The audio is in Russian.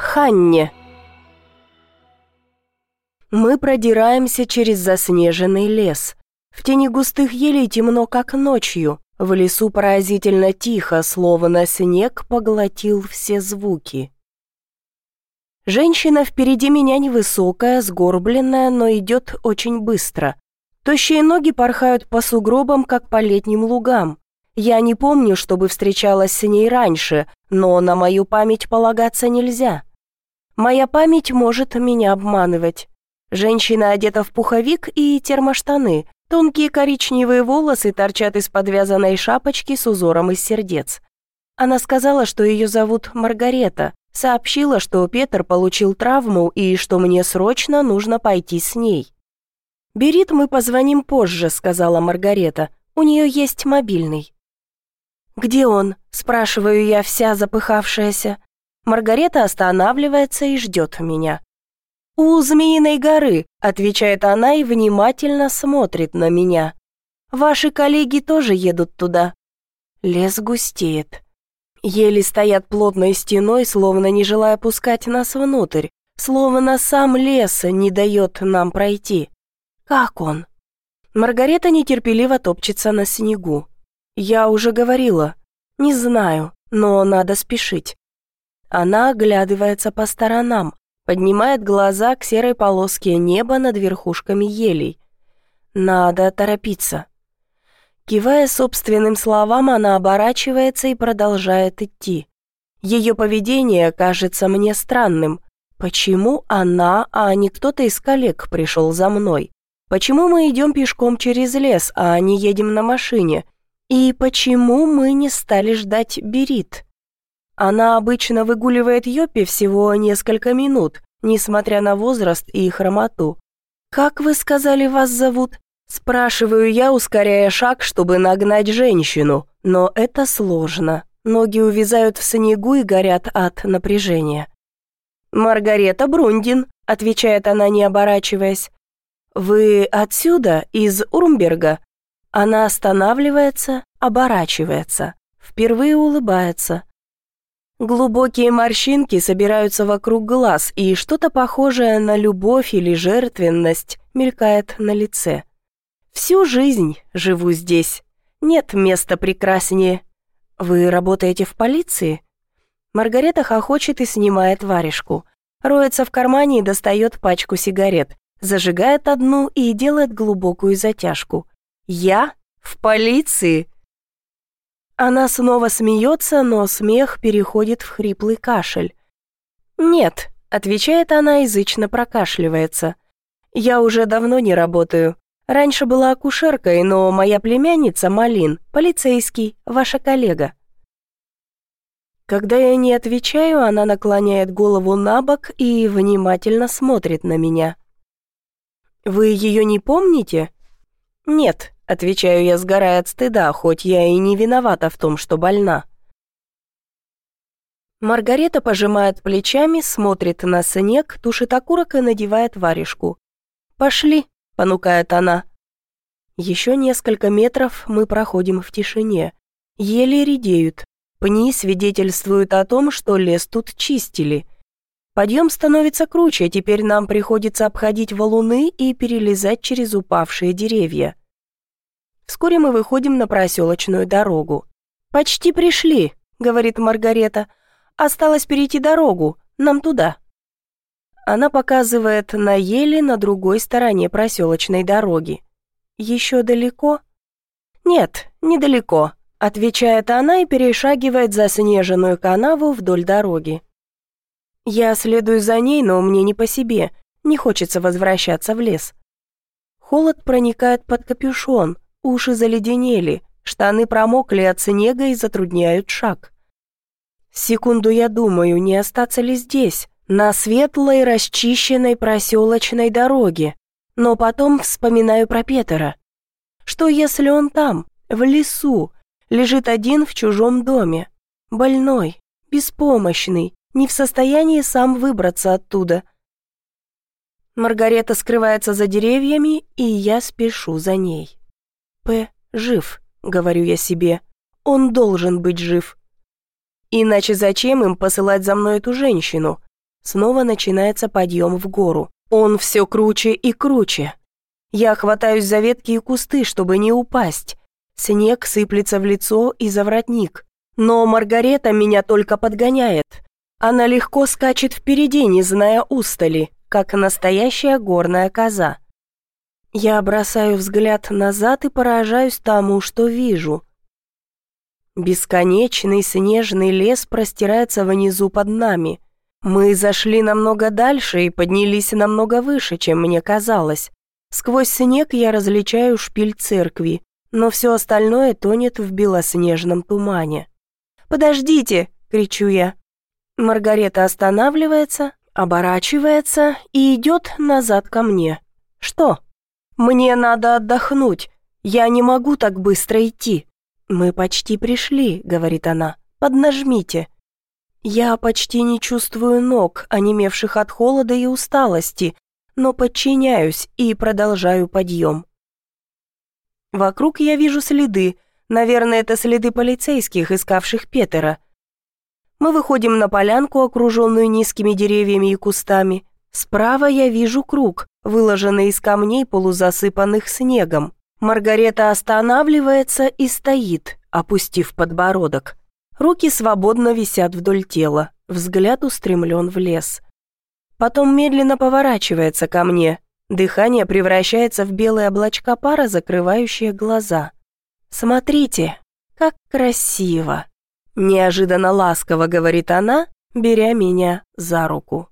Ханне. Мы продираемся через заснеженный лес. В тени густых елей темно, как ночью. В лесу поразительно тихо, словно снег поглотил все звуки. Женщина впереди меня невысокая, сгорбленная, но идет очень быстро. Тощие ноги порхают по сугробам, как по летним лугам. Я не помню, чтобы встречалась с ней раньше, но на мою память полагаться нельзя. Моя память может меня обманывать. Женщина одета в пуховик и термоштаны. Тонкие коричневые волосы торчат из подвязанной шапочки с узором из сердец. Она сказала, что ее зовут Маргарета, сообщила, что Петр получил травму и что мне срочно нужно пойти с ней. «Берит, мы позвоним позже», — сказала Маргарета. «У нее есть мобильный». «Где он?» — спрашиваю я, вся запыхавшаяся. Маргарета останавливается и ждет меня. «У Змеиной горы», — отвечает она и внимательно смотрит на меня. «Ваши коллеги тоже едут туда». Лес густеет. Ели стоят плотной стеной, словно не желая пускать нас внутрь, словно сам лес не дает нам пройти. Как он? Маргарета нетерпеливо топчется на снегу. Я уже говорила. Не знаю, но надо спешить. Она оглядывается по сторонам, поднимает глаза к серой полоске неба над верхушками елей. Надо торопиться. Кивая собственным словам, она оборачивается и продолжает идти. Ее поведение кажется мне странным. Почему она, а не кто-то из коллег пришел за мной? Почему мы идем пешком через лес, а не едем на машине? И почему мы не стали ждать Берит? Она обычно выгуливает Йопи всего несколько минут, несмотря на возраст и хромоту. «Как вы сказали, вас зовут?» Спрашиваю я, ускоряя шаг, чтобы нагнать женщину, но это сложно. Ноги увязают в снегу и горят от напряжения. «Маргарета Брундин», — отвечает она, не оборачиваясь. «Вы отсюда, из Урмберга?» Она останавливается, оборачивается, впервые улыбается. Глубокие морщинки собираются вокруг глаз, и что-то похожее на любовь или жертвенность мелькает на лице. Всю жизнь живу здесь. Нет места прекраснее. Вы работаете в полиции? Маргарета хохочет и снимает варежку. Роется в кармане и достает пачку сигарет. Зажигает одну и делает глубокую затяжку. Я? В полиции? Она снова смеется, но смех переходит в хриплый кашель. «Нет», — отвечает она, язычно прокашливается. «Я уже давно не работаю. Раньше была акушеркой, но моя племянница Малин, полицейский, ваша коллега». Когда я не отвечаю, она наклоняет голову на бок и внимательно смотрит на меня. «Вы ее не помните?» «Нет», — отвечаю я, сгорая от стыда, хоть я и не виновата в том, что больна. Маргарета пожимает плечами, смотрит на снег, тушит окурок и надевает варежку. «Пошли», понукает она. Еще несколько метров мы проходим в тишине. Еле редеют. Пни свидетельствуют о том, что лес тут чистили. Подъем становится круче, теперь нам приходится обходить валуны и перелезать через упавшие деревья. Вскоре мы выходим на проселочную дорогу. «Почти пришли», — говорит Маргарета. «Осталось перейти дорогу, нам туда». Она показывает на ели на другой стороне проселочной дороги. «Еще далеко?» «Нет, недалеко», — отвечает она и перешагивает заснеженную канаву вдоль дороги. Я следую за ней, но мне не по себе, не хочется возвращаться в лес. Холод проникает под капюшон, уши заледенели, штаны промокли от снега и затрудняют шаг. Секунду я думаю, не остаться ли здесь, на светлой, расчищенной проселочной дороге. Но потом вспоминаю про Петера. Что если он там, в лесу, лежит один в чужом доме, больной, беспомощный, не в состоянии сам выбраться оттуда? Маргарета скрывается за деревьями, и я спешу за ней. «П. жив», — говорю я себе. «Он должен быть жив». Иначе зачем им посылать за мной эту женщину? Снова начинается подъем в гору. Он все круче и круче. Я хватаюсь за ветки и кусты, чтобы не упасть. Снег сыплется в лицо и за воротник. Но Маргарета меня только подгоняет. Она легко скачет впереди, не зная устали, как настоящая горная коза. Я бросаю взгляд назад и поражаюсь тому, что вижу. Бесконечный снежный лес простирается внизу под нами. Мы зашли намного дальше и поднялись намного выше, чем мне казалось. Сквозь снег я различаю шпиль церкви, но все остальное тонет в белоснежном тумане. «Подождите!» — кричу я. Маргарета останавливается, оборачивается и идет назад ко мне. «Что?» «Мне надо отдохнуть. Я не могу так быстро идти». «Мы почти пришли», — говорит она. «Поднажмите». Я почти не чувствую ног, онемевших от холода и усталости, но подчиняюсь и продолжаю подъем. Вокруг я вижу следы, наверное, это следы полицейских, искавших Петера. Мы выходим на полянку, окруженную низкими деревьями и кустами. Справа я вижу круг, выложенный из камней, полузасыпанных снегом. Маргарета останавливается и стоит, опустив подбородок. Руки свободно висят вдоль тела, взгляд устремлен в лес. Потом медленно поворачивается ко мне. Дыхание превращается в белые облачка пара, закрывающие глаза. «Смотрите, как красиво!» Неожиданно ласково говорит она, беря меня за руку.